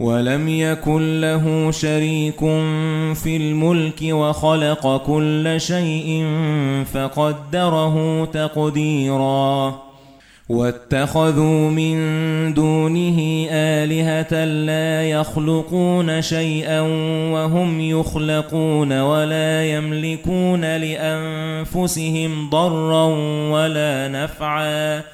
ولم يكن له شريك في الملك وخلق كل شيء فقدره تقديرا. واتخذوا من دونه آلهة لا يخلقون شيئا وهم يخلقون ولا يملكون لأنفسهم ضرا ولا نفعا.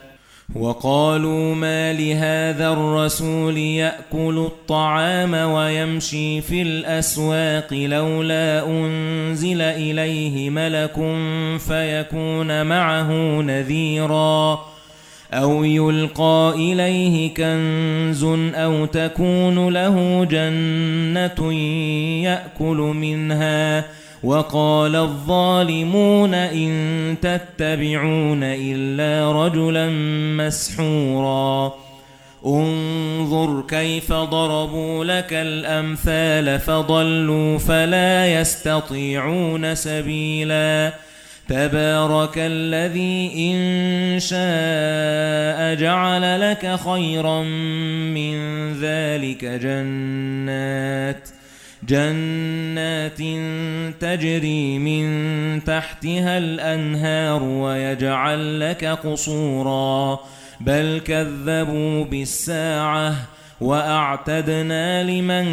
وَقَالُوا مَا لِهَذَا الرَّسُولِ يَأْكُلُ الطَّعَامَ وَيَمْشِي فِي الْأَسْوَاقِ لَوْلَا أُنزِلَ إِلَيْهِ مَلَكٌ فَيَكُونَ مَعَهُ نَذِيرًا أَوْ يُلْقَى إِلَيْهِ كَنْزٌ أَوْ تَكُونُ لَهُ جَنَّةٌ يَأْكُلُ مِنْهَا وَقَالَ الظَّالِمُونَ إِن تَتَّبِعُونَ إِلَّا رَجُلًا مَسْحُورًا. انظُرْ كَيْفَ ضَرَبُوا لَكَ الْأَمْثَالَ فَضَلُّوا فَلَا يَسْتَطِيعُونَ سَبِيلًا. تبارك الذي إن شاء جعل لك خيرا من ذلك جنات. جنات تجري من تحتها الأنهار ويجعل لك قصورا. بل كذبوا بالساعة وأعتدنا لمن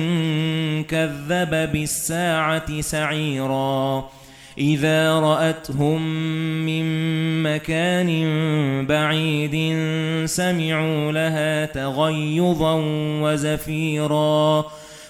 كذب بالساعة سعيرا. إِذَا رَأَتْهُم مِّن مَّكَانٍ بَعِيدٍ سَمِعُوا لَهَا تَغَيُّظًا وَزَفِيرًا.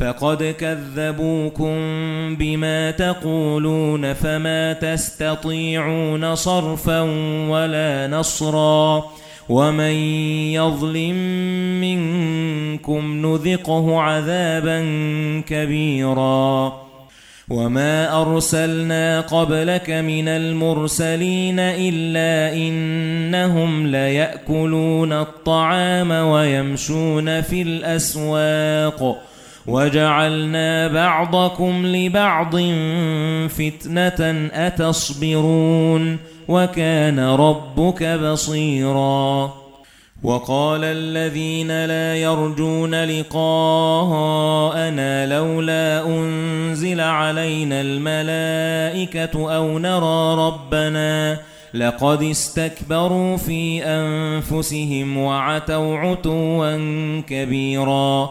فَقَدْ كَذَّبُوكُم بِمَا تَقُولُونَ فَمَا تَسْتَطِيعُونَ صَرْفًا وَلَا نَصْرًا وَمَن يَظْلِم مِّنكُم نُّذِقْهُ عَذَابًا كَبِيرًا وَمَا أَرْسَلْنَا قَبْلَكَ مِنَ الْمُرْسَلِينَ إِلَّا إِنَّهُمْ لَيَأْكُلُونَ الطَّعَامَ وَيَمْشُونَ فِي الْأَسْوَاقِ وَجَعَلْنَا بَعْضَكُمْ لِبَعْضٍ فِتْنَةً أَتَصْبِرُونَ وَكَانَ رَبُّكَ بَصِيرًا. وَقَالَ الَّذِينَ لَا يَرْجُونَ لِقَاءَنَا لَوْلَا أُنْزِلَ عَلَيْنَا الْمَلَائِكَةُ أَوْ نَرَى رَبَّنَا لَقَدِ اسْتَكْبَرُوا فِي أَنفُسِهِمْ وَعَتَوْا عُتُوًّا كَبِيرًا.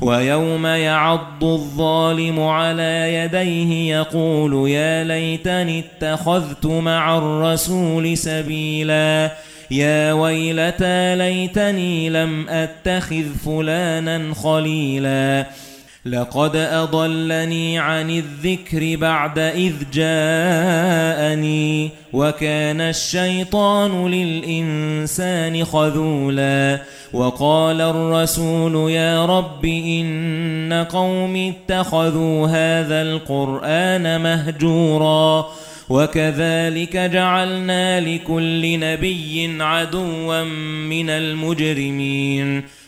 وَيَوْمَ يَعَضُّ الظَّالِمُ عَلَى يَدَيْهِ يَقُولُ يَا لَيْتَنِي اتَّخَذْتُ مَعَ الرَّسُولِ سَبِيلًا. يَا وَيْلَتَى لَيْتَنِي لَمْ أَتَّخِذْ فُلَانًا خَلِيلًا. لَقَدْ أَضَلَّنِي عَنِ الذِّكْرِ بَعْدَ إِذْ جَاءَنِي وَكَانَ الشَّيْطَانُ لِلْإِنسَانِ خَذُولًا وَقَالَ الرَّسُولُ يَا رَبِّ إِنَّ قَوْمِي اتَّخَذُوا هَذَا الْقُرْآنَ مَهْجُورًا وَكَذَلِكَ جَعَلْنَا لِكُلِّ نَبِيٍّ عَدُوًّا مِنَ الْمُجْرِمِينَ.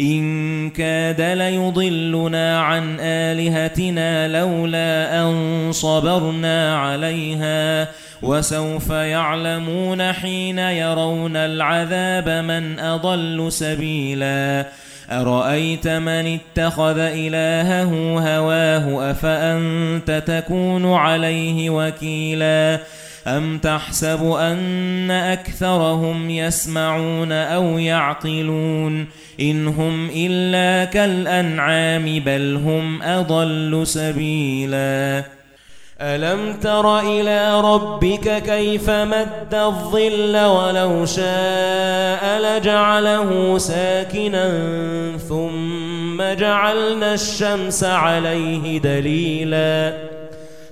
إِن كَادَ لَيُضِلُّنَا عَن آلِهَتِنَا لَوْلَا أَن صَبَرْنَا عَلَيْهَا وَسَوْفَ يَعْلَمُونَ حِينَ يَرَوْنَ الْعَذَابَ مَنْ أَضَلُّ سَبِيلًا أَرَأَيْتَ مَنِ اتَّخَذَ إِلَٰهَهُ هَوَاهُ أَفَأَنتَ تَكُونُ عَلَيْهِ وَكِيلًا أَمْ تَحْسَبُ أَنَّ أَكْثَرَهُمْ يَسْمَعُونَ أَوْ يَعْقِلُونَ إِنْ هُمْ إِلَّا كَالْأَنْعَامِ بَلْ هُمْ أَضَلُّ سَبِيلًا أَلَمْ تَرَ إِلَى رَبِّكَ كَيْفَ مَدَّ الظِّلَّ وَلَوْ شَاءَ لَجَعَلَهُ سَاكِنًا ثُمَّ جَعَلْنَا الشَّمْسَ عَلَيْهِ دَلِيلًا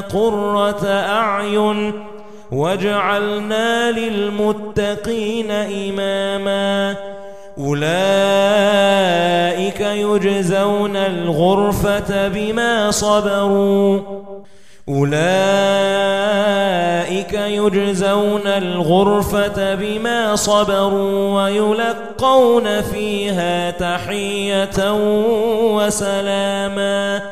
قرة أعين واجعلنا للمتقين إماماً أولئك يجزون الغرفة بما صبروا أولئك يجزون الغرفة بما صبروا ويلقون فيها تحية وسلاما